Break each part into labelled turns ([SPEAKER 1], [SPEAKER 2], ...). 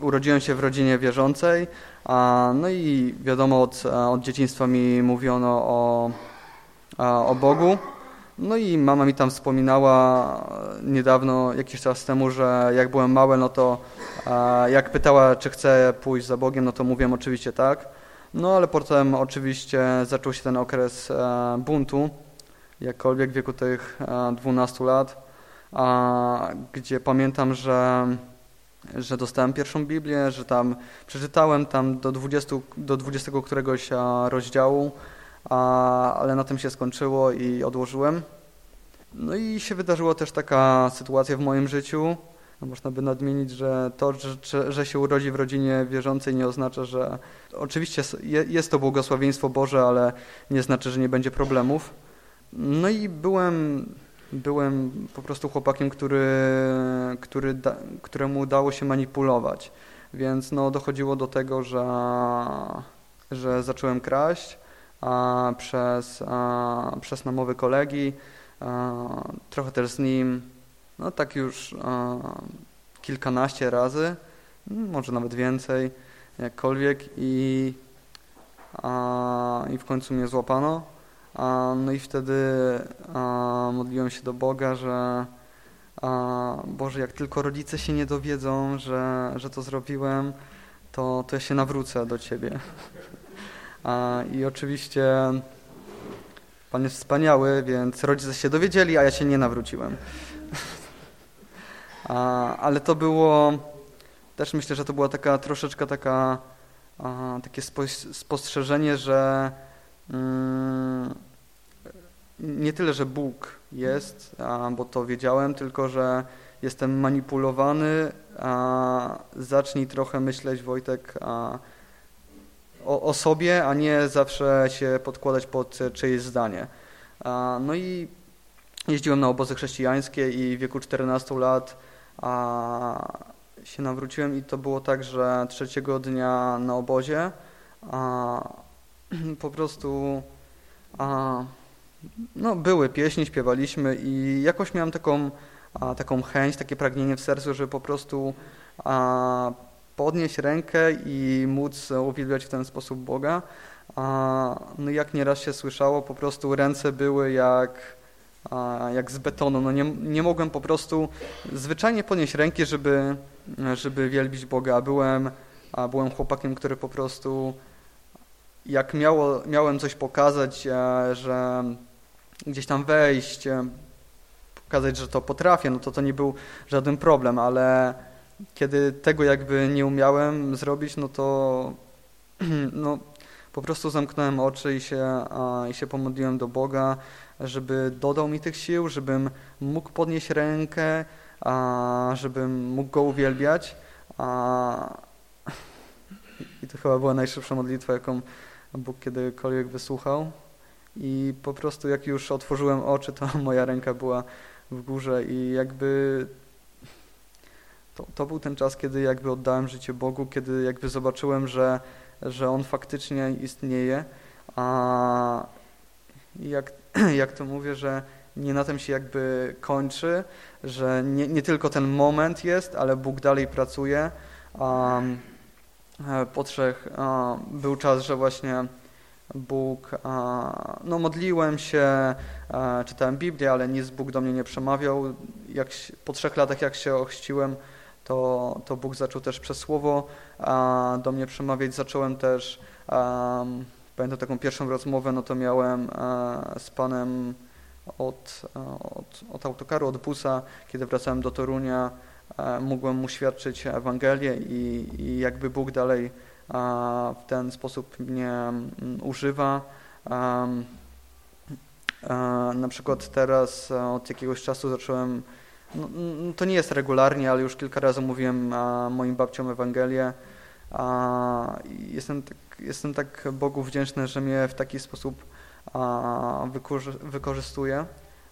[SPEAKER 1] urodziłem się w rodzinie wierzącej, no i wiadomo, od, od dzieciństwa mi mówiono o, o Bogu. No i mama mi tam wspominała niedawno, jakiś czas temu, że jak byłem mały, no to jak pytała, czy chcę pójść za Bogiem, no to mówiłem oczywiście tak. No ale potem oczywiście zaczął się ten okres e, buntu, jakkolwiek w wieku tych 12 lat, gdzie pamiętam, że że dostałem pierwszą Biblię, że tam przeczytałem tam do 20, do 20 któregoś rozdziału, ale na tym się skończyło i odłożyłem. No i się wydarzyła też taka sytuacja w moim życiu. No można by nadmienić, że to, że, że się urodzi w rodzinie wierzącej nie oznacza, że oczywiście jest to błogosławieństwo Boże, ale nie znaczy, że nie będzie problemów. No i byłem byłem po prostu chłopakiem, który, który da, któremu udało się manipulować. Więc no, dochodziło do tego, że, że zacząłem kraść a, przez, a, przez namowy kolegi, a, trochę też z nim, no tak już a, kilkanaście razy, może nawet więcej, jakkolwiek i, a, i w końcu mnie złapano. No i wtedy modliłem się do Boga, że Boże, jak tylko rodzice się nie dowiedzą, że, że to zrobiłem, to, to ja się nawrócę do Ciebie. I oczywiście Pan jest wspaniały, więc rodzice się dowiedzieli, a ja się nie nawróciłem. Ale to było, też myślę, że to była taka troszeczkę taka, takie spostrzeżenie, że nie tyle, że Bóg jest, bo to wiedziałem, tylko że jestem manipulowany, a zacznij trochę myśleć, Wojtek, o, o, sobie, a nie zawsze się podkładać pod czyjeś zdanie. No i jeździłem na obozy chrześcijańskie i w wieku 14 lat się nawróciłem i to było tak, że trzeciego dnia na obozie po prostu a, no, były pieśni, śpiewaliśmy i jakoś miałem taką, a, taką chęć, takie pragnienie w sercu, żeby po prostu a, podnieść rękę i móc uwielbiać w ten sposób Boga. A, no jak nieraz się słyszało, po prostu ręce były jak, a, jak z betonu. No nie, nie mogłem po prostu zwyczajnie podnieść ręki, żeby, żeby wielbić Boga. Byłem, a byłem chłopakiem, który po prostu jak miało, miałem coś pokazać, e, że gdzieś tam wejść, e, pokazać, że to potrafię, no to to nie był żaden problem, ale kiedy tego jakby nie umiałem zrobić, no to no, po prostu zamknąłem oczy i się, i się pomodliłem do Boga, żeby dodał mi tych sił, żebym mógł podnieść rękę, żebym mógł Go uwielbiać. I to chyba była najszybsza modlitwa, jaką Bóg kiedykolwiek wysłuchał. I po prostu jak już otworzyłem oczy, to moja ręka była w górze i jakby to, to był ten czas, kiedy jakby oddałem życie Bogu, kiedy jakby zobaczyłem, że, że On faktycznie istnieje. A jak, jak to mówię, że nie na tym się jakby kończy, że nie, nie tylko ten moment jest, ale Bóg dalej pracuje. Um, po trzech e, był czas, że właśnie Bóg, e, no modliłem się, czytałem Biblię, ale nic Bóg do mnie nie przemawiał. Jak, po trzech latach, jak się ochrzciłem, to, to Bóg zaczął też przez słowo do mnie przemawiać. Zacząłem też, pamiętam taką pierwszą rozmowę, no to miałem z Panem od, od, od autokaru, od busa, kiedy wracałem do Torunia, Mogłem mu świadczyć Ewangelię i, i jakby Bóg dalej w ten sposób mnie mm, używa. Na przykład teraz e, od jakiegoś czasu zacząłem, no, no, to nie jest regularnie, ale już kilka razy mówiłem moim babciom Ewangelię. Jestem tak, jestem tak Bogu wdzięczny, że mnie w taki sposób wykorzystuje.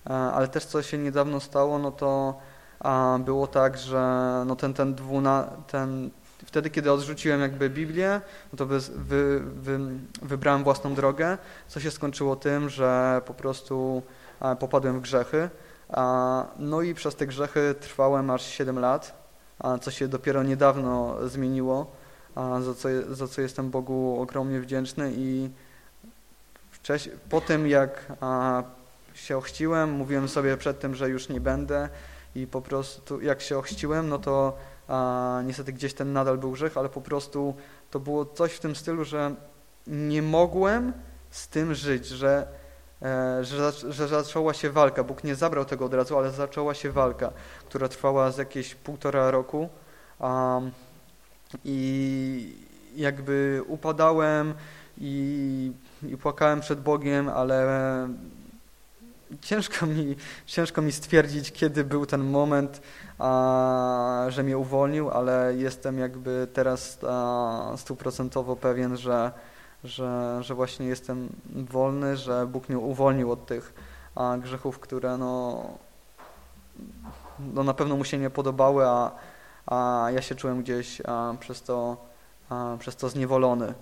[SPEAKER 1] Ale też co się niedawno stało, no to a było tak, że no ten, ten, dwuna, ten wtedy, kiedy odrzuciłem jakby Biblię, no to wy, wy, wy, wybrałem własną drogę, co się skończyło tym, że po prostu popadłem w grzechy. No i przez te grzechy trwałem aż 7 lat. co się dopiero niedawno zmieniło, za, co, za co jestem Bogu ogromnie wdzięczny i po tym jak się ochciłem, mówiłem sobie przed tym, że już nie będę i po prostu jak się ochciłem, no to a, niestety gdzieś ten nadal był grzech, ale po prostu to było coś w tym stylu, że nie mogłem z tym żyć, że, e, że, że zaczęła się walka. Bóg nie zabrał tego od razu, ale zaczęła się walka, która trwała z jakieś półtora roku. Um, I jakby upadałem i, i płakałem przed Bogiem, ale ciężko mi, ciężko mi stwierdzić, kiedy był ten moment, a, że mnie uwolnił, ale jestem jakby teraz stuprocentowo pewien, że, że, że właśnie jestem wolny, że Bóg mnie uwolnił od tych a, grzechów, które no, no na pewno mu się nie podobały, a, a ja się czułem gdzieś a, przez, to, a, przez to zniewolony.